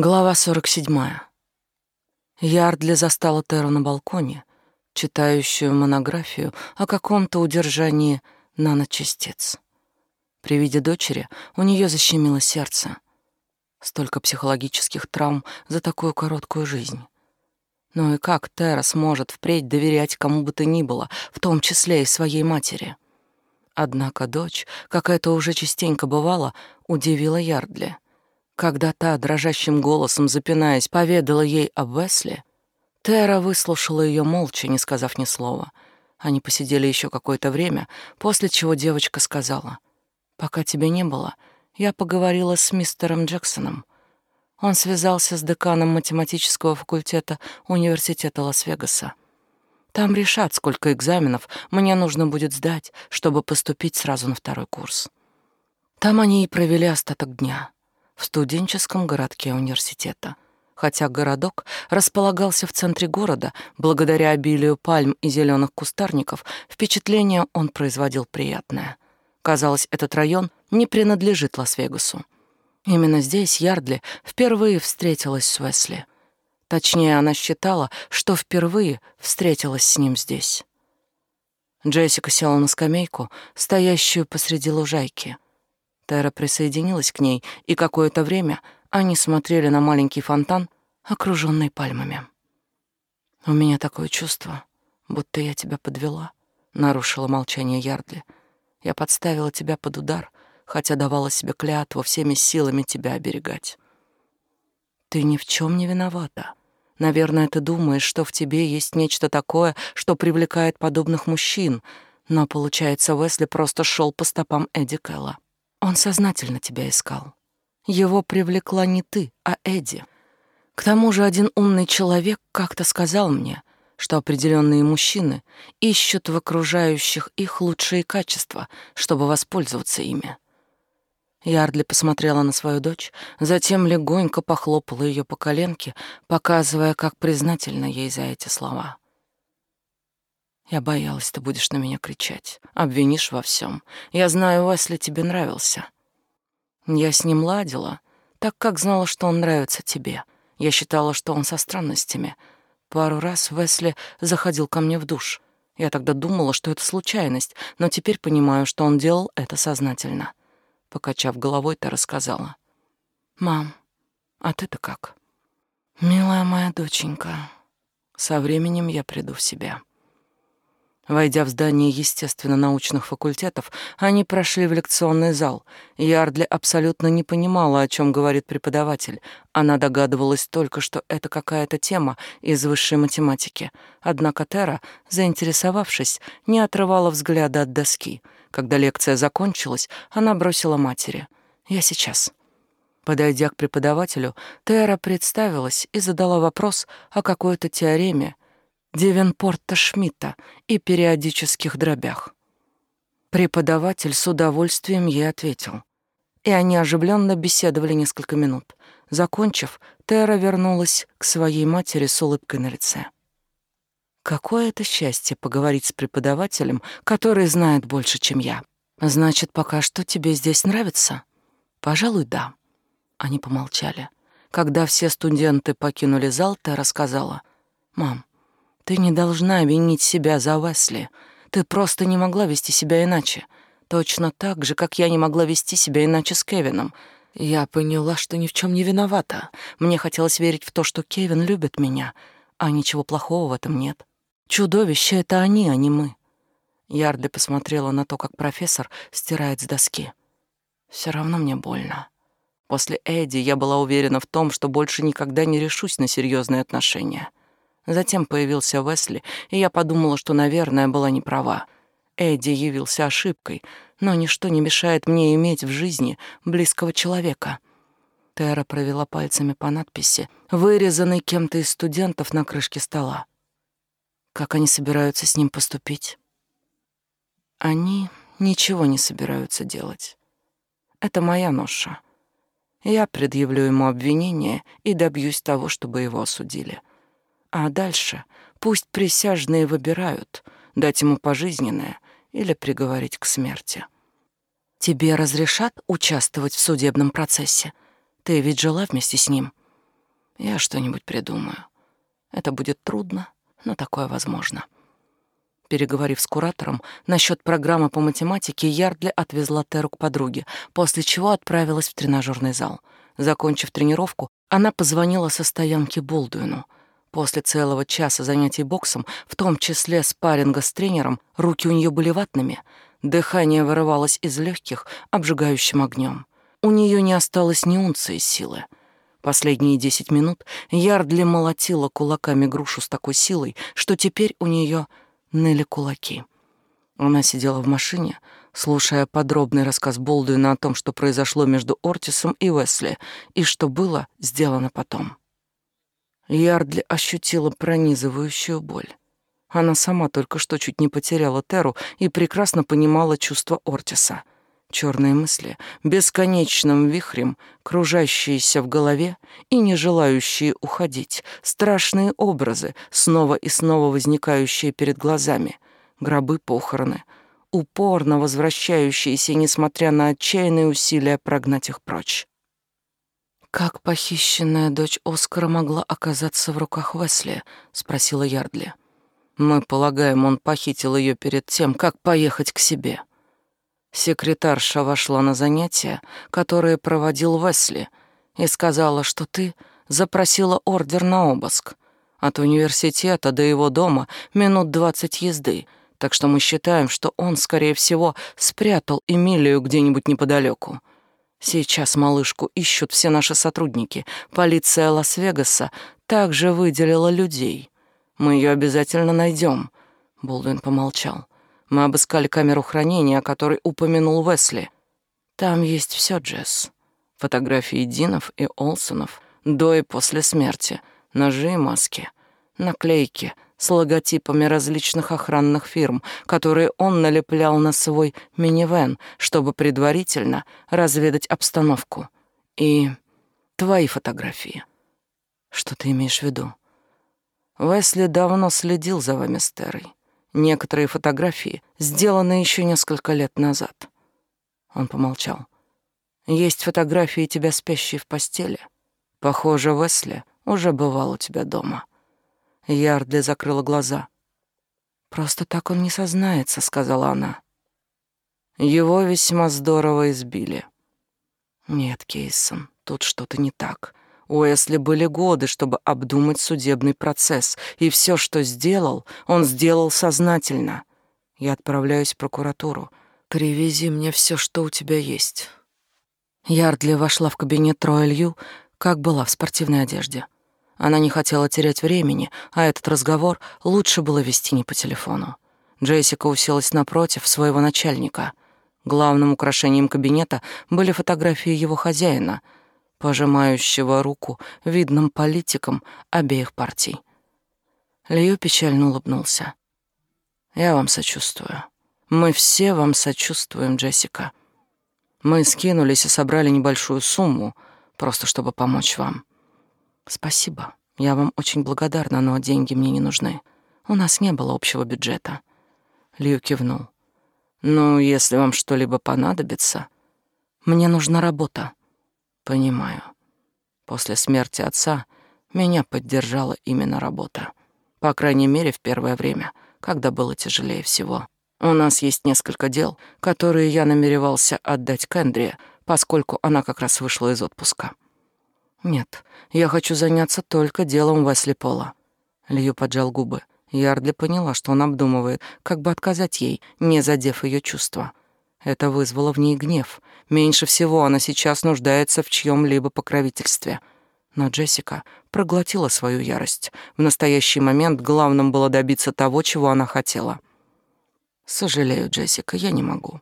Глава 47. Ярдли застала Теру на балконе, читающую монографию о каком-то удержании наночастиц. При виде дочери у нее защемило сердце. Столько психологических травм за такую короткую жизнь. Ну и как Тера сможет впредь доверять кому бы то ни было, в том числе и своей матери? Однако дочь, как это уже частенько бывало, удивила Ярдли — когда та, дрожащим голосом запинаясь, поведала ей об Весли, Тера выслушала ее молча, не сказав ни слова. Они посидели еще какое-то время, после чего девочка сказала, «Пока тебя не было, я поговорила с мистером Джексоном. Он связался с деканом математического факультета Университета Лас-Вегаса. Там решат, сколько экзаменов мне нужно будет сдать, чтобы поступить сразу на второй курс. Там они и провели остаток дня в студенческом городке университета. Хотя городок располагался в центре города, благодаря обилию пальм и зеленых кустарников, впечатление он производил приятное. Казалось, этот район не принадлежит Лас-Вегасу. Именно здесь Ярдли впервые встретилась с Уэсли. Точнее, она считала, что впервые встретилась с ним здесь. Джессика села на скамейку, стоящую посреди лужайки — Тера присоединилась к ней, и какое-то время они смотрели на маленький фонтан, окруженный пальмами. «У меня такое чувство, будто я тебя подвела», — нарушила молчание Ярдли. «Я подставила тебя под удар, хотя давала себе клятву всеми силами тебя оберегать». «Ты ни в чем не виновата. Наверное, ты думаешь, что в тебе есть нечто такое, что привлекает подобных мужчин, но, получается, Уэсли просто шел по стопам Эдди Кэлла». Он сознательно тебя искал. Его привлекла не ты, а Эдди. К тому же один умный человек как-то сказал мне, что определенные мужчины ищут в окружающих их лучшие качества, чтобы воспользоваться ими. Ярдли посмотрела на свою дочь, затем легонько похлопала ее по коленке, показывая, как признательна ей за эти слова. Я боялась, ты будешь на меня кричать, обвинишь во всем. Я знаю, Уэсли тебе нравился. Я с ним ладила, так как знала, что он нравится тебе. Я считала, что он со странностями. Пару раз Уэсли заходил ко мне в душ. Я тогда думала, что это случайность, но теперь понимаю, что он делал это сознательно. Покачав головой, ты рассказала. «Мам, а ты-то как?» «Милая моя доченька, со временем я приду в себя». Войдя в здание естественно-научных факультетов, они прошли в лекционный зал. Ярдли абсолютно не понимала, о чем говорит преподаватель. Она догадывалась только, что это какая-то тема из высшей математики. Однако Тера, заинтересовавшись, не отрывала взгляда от доски. Когда лекция закончилась, она бросила матери. «Я сейчас». Подойдя к преподавателю, Тера представилась и задала вопрос о какой-то теореме, Девенпорта Шмидта и периодических дробях. Преподаватель с удовольствием ей ответил. И они оживленно беседовали несколько минут. Закончив, Тера вернулась к своей матери с улыбкой на лице. Какое это счастье поговорить с преподавателем, который знает больше, чем я. Значит, пока что тебе здесь нравится? Пожалуй, да. Они помолчали. Когда все студенты покинули зал, Тера сказала: "Мам, ты не должна винить себя за Весли. Ты просто не могла вести себя иначе. Точно так же, как я не могла вести себя иначе с Кевином. Я поняла, что ни в чем не виновата. Мне хотелось верить в то, что Кевин любит меня, а ничего плохого в этом нет. Чудовище — это они, а не мы. Ярдли посмотрела на то, как профессор стирает с доски. Все равно мне больно. После Эдди я была уверена в том, что больше никогда не решусь на серьезные отношения. Затем появился Весли, и я подумала, что, наверное, была не права. Эдди явился ошибкой, но ничто не мешает мне иметь в жизни близкого человека. Тера провела пальцами по надписи, вырезанной кем-то из студентов на крышке стола. Как они собираются с ним поступить? Они ничего не собираются делать. Это моя ноша. Я предъявлю ему обвинение и добьюсь того, чтобы его осудили. А дальше пусть присяжные выбирают, дать ему пожизненное или приговорить к смерти. Тебе разрешат участвовать в судебном процессе? Ты ведь жила вместе с ним. Я что-нибудь придумаю. Это будет трудно, но такое возможно. Переговорив с куратором насчет программы по математике, Ярдли отвезла Теру к подруге, после чего отправилась в тренажерный зал. Закончив тренировку, она позвонила со стоянки Болдуину. После целого часа занятий боксом, в том числе спарринга с тренером, руки у нее были ватными, дыхание вырывалось из легких обжигающим огнем. У нее не осталось ни унции силы. Последние десять минут Ярдли молотила кулаками грушу с такой силой, что теперь у нее ныли кулаки. Она сидела в машине, слушая подробный рассказ Болдуина о том, что произошло между Ортисом и Уэсли, и что было сделано потом. Ярдли ощутила пронизывающую боль. Она сама только что чуть не потеряла Теру и прекрасно понимала чувства Ортиса — Черные мысли, бесконечным вихрем, кружащиеся в голове и не желающие уходить, страшные образы, снова и снова возникающие перед глазами, гробы похороны, упорно возвращающиеся, несмотря на отчаянные усилия прогнать их прочь. «Как похищенная дочь Оскара могла оказаться в руках Весли?» — спросила Ярдли. «Мы полагаем, он похитил ее перед тем, как поехать к себе». Секретарша вошла на занятия, которые проводил Весли, и сказала, что ты запросила ордер на обыск. От университета до его дома минут двадцать езды, так что мы считаем, что он, скорее всего, спрятал Эмилию где-нибудь неподалеку. Сейчас малышку ищут все наши сотрудники. Полиция Лас-Вегаса также выделила людей. Мы ее обязательно найдем. Болдуин помолчал. Мы обыскали камеру хранения, о которой упомянул Весли. Там есть все, Джесс. Фотографии Динов и Олсонов до и после смерти, ножи и маски, наклейки с логотипами различных охранных фирм, которые он налеплял на свой минивэн, чтобы предварительно разведать обстановку. И твои фотографии. Что ты имеешь в виду? Весли давно следил за вами с Терой. Некоторые фотографии сделаны еще несколько лет назад. Он помолчал. Есть фотографии тебя спящей в постели. Похоже, Весли уже бывал у тебя дома. Ярдли закрыла глаза. Просто так он не сознается, сказала она. Его весьма здорово избили. Нет, Кейсон, тут что-то не так. У Эсли были годы, чтобы обдумать судебный процесс, и все, что сделал, он сделал сознательно. Я отправляюсь в прокуратуру. Привези мне все, что у тебя есть. Ярдли вошла в кабинет Троэлью, как была в спортивной одежде. Она не хотела терять времени, а этот разговор лучше было вести не по телефону. Джессика уселась напротив своего начальника. Главным украшением кабинета были фотографии его хозяина — пожимающего руку видным политикам обеих партий. Лью печально улыбнулся. «Я вам сочувствую. Мы все вам сочувствуем, Джессика. Мы скинулись и собрали небольшую сумму, просто чтобы помочь вам. Спасибо. Я вам очень благодарна, но деньги мне не нужны. У нас не было общего бюджета». Лью кивнул. «Ну, если вам что-либо понадобится...» «Мне нужна работа», Понимаю. После смерти отца меня поддержала именно работа. По крайней мере, в первое время, когда было тяжелее всего. У нас есть несколько дел, которые я намеревался отдать Кендри, поскольку она как раз вышла из отпуска. Нет, я хочу заняться только делом Весли Пола. Лью поджал губы. Ярдли поняла, что он обдумывает, как бы отказать ей, не задев ее чувства. Это вызвало в ней гнев. Меньше всего она сейчас нуждается в чьем-либо покровительстве. Но Джессика проглотила свою ярость. В настоящий момент главным было добиться того, чего она хотела. «Сожалею, Джессика, я не могу».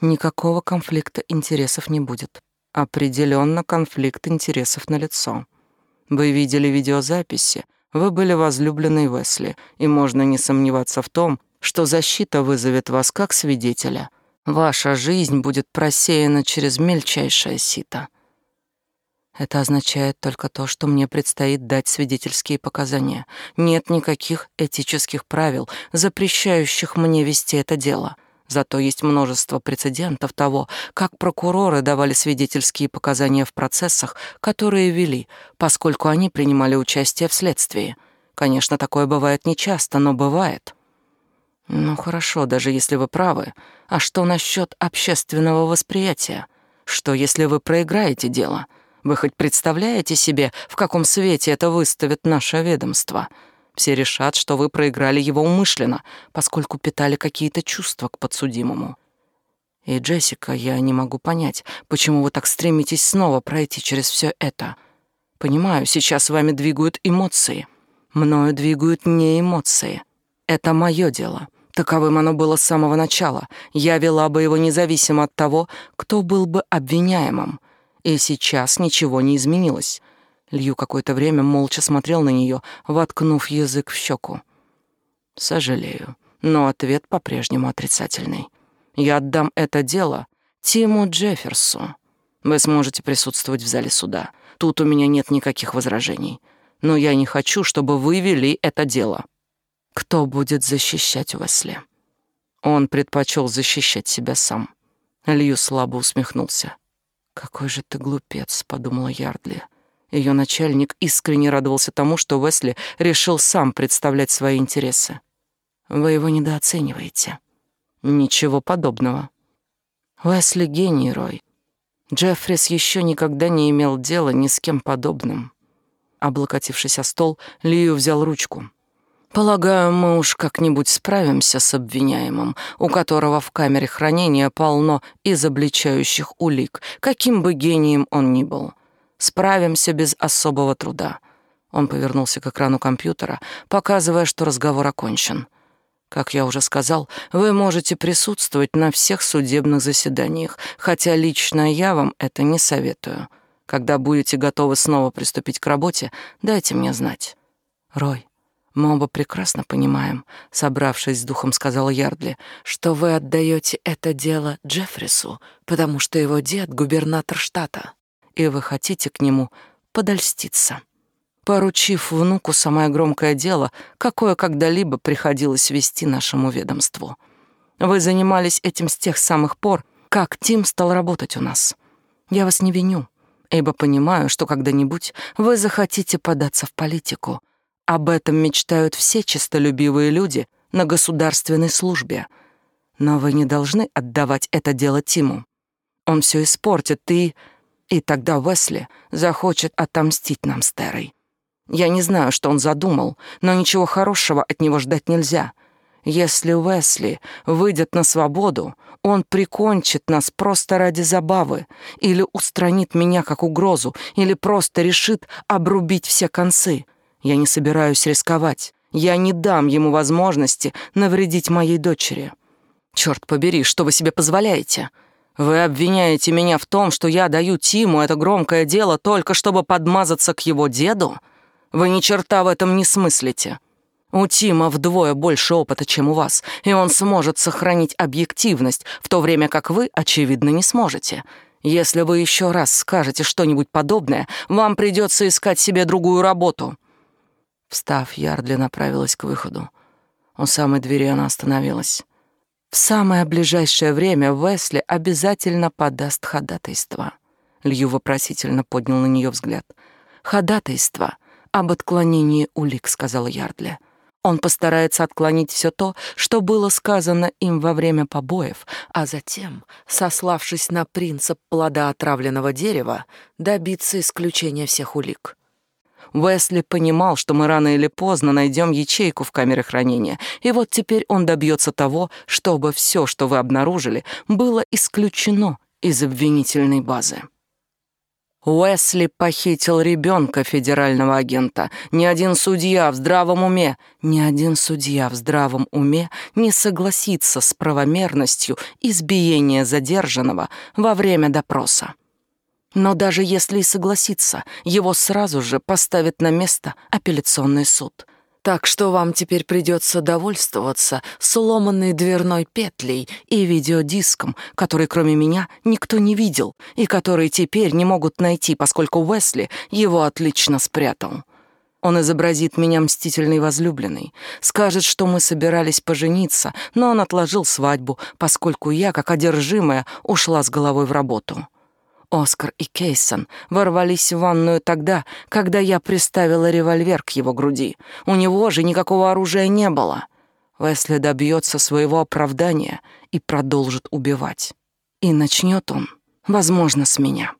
Никакого конфликта интересов не будет. Определенно конфликт интересов на лицо. Вы видели видеозаписи, вы были возлюбленной Весли, и можно не сомневаться в том, что защита вызовет вас как свидетеля. Ваша жизнь будет просеяна через мельчайшее сито. Это означает только то, что мне предстоит дать свидетельские показания. Нет никаких этических правил, запрещающих мне вести это дело. Зато есть множество прецедентов того, как прокуроры давали свидетельские показания в процессах, которые вели, поскольку они принимали участие в следствии. Конечно, такое бывает нечасто, но бывает. Ну хорошо, даже если вы правы. А что насчет общественного восприятия? Что, если вы проиграете дело? Вы хоть представляете себе, в каком свете это выставит наше ведомство?» Все решат, что вы проиграли его умышленно, поскольку питали какие-то чувства к подсудимому. И, Джессика, я не могу понять, почему вы так стремитесь снова пройти через все это. Понимаю, сейчас вами двигают эмоции. Мною двигают не эмоции. Это мое дело. Таковым оно было с самого начала. Я вела бы его независимо от того, кто был бы обвиняемым. И сейчас ничего не изменилось. Лью какое-то время молча смотрел на нее, воткнув язык в щеку. «Сожалею, но ответ по-прежнему отрицательный. Я отдам это дело Тиму Джефферсу. Вы сможете присутствовать в зале суда. Тут у меня нет никаких возражений. Но я не хочу, чтобы вы вели это дело. Кто будет защищать Уэсли?» Он предпочел защищать себя сам. Лью слабо усмехнулся. «Какой же ты глупец», — подумала Ярдли. Ее начальник искренне радовался тому, что Уэсли решил сам представлять свои интересы. Вы его недооцениваете. Ничего подобного. Уэсли гений, Рой. Джеффрис еще никогда не имел дела ни с кем подобным. Облокотившись о стол, Лию взял ручку. «Полагаю, мы уж как-нибудь справимся с обвиняемым, у которого в камере хранения полно изобличающих улик, каким бы гением он ни был. Справимся без особого труда. Он повернулся к экрану компьютера, показывая, что разговор окончен. Как я уже сказал, вы можете присутствовать на всех судебных заседаниях, хотя лично я вам это не советую. Когда будете готовы снова приступить к работе, дайте мне знать. Рой, мы оба прекрасно понимаем, собравшись с духом, сказала Ярдли, что вы отдаете это дело Джеффрису, потому что его дед губернатор штата и вы хотите к нему подольститься, поручив внуку самое громкое дело, какое когда-либо приходилось вести нашему ведомству. Вы занимались этим с тех самых пор, как Тим стал работать у нас. Я вас не виню, ибо понимаю, что когда-нибудь вы захотите податься в политику. Об этом мечтают все честолюбивые люди на государственной службе. Но вы не должны отдавать это дело Тиму. Он все испортит, и... И тогда Уэсли захочет отомстить нам с Терой. Я не знаю, что он задумал, но ничего хорошего от него ждать нельзя. Если Уэсли выйдет на свободу, он прикончит нас просто ради забавы, или устранит меня как угрозу, или просто решит обрубить все концы. Я не собираюсь рисковать. Я не дам ему возможности навредить моей дочери. Черт побери, что вы себе позволяете?» Вы обвиняете меня в том, что я даю Тиму это громкое дело только чтобы подмазаться к его деду? Вы ни черта в этом не смыслите. У Тима вдвое больше опыта, чем у вас, и он сможет сохранить объективность, в то время как вы, очевидно, не сможете. Если вы еще раз скажете что-нибудь подобное, вам придется искать себе другую работу». Встав, Ярдли направилась к выходу. У самой двери она остановилась. В самое ближайшее время Весли обязательно подаст ходатайство. Лью вопросительно поднял на нее взгляд. «Ходатайство об отклонении улик», — сказал Ярдли. Он постарается отклонить все то, что было сказано им во время побоев, а затем, сославшись на принцип плода отравленного дерева, добиться исключения всех улик. Уэсли понимал, что мы рано или поздно найдем ячейку в камере хранения, и вот теперь он добьется того, чтобы все, что вы обнаружили, было исключено из обвинительной базы. Уэсли похитил ребенка федерального агента. Ни один судья в здравом уме, ни один судья в здравом уме не согласится с правомерностью избиения задержанного во время допроса. Но даже если и согласится, его сразу же поставят на место апелляционный суд. Так что вам теперь придется довольствоваться сломанной дверной петлей и видеодиском, который кроме меня никто не видел и который теперь не могут найти, поскольку Уэсли его отлично спрятал. Он изобразит меня мстительной возлюбленной, скажет, что мы собирались пожениться, но он отложил свадьбу, поскольку я, как одержимая, ушла с головой в работу. Оскар и Кейсон ворвались в ванную тогда, когда я приставила револьвер к его груди. У него же никакого оружия не было. Весли добьется своего оправдания и продолжит убивать. И начнет он, возможно, с меня.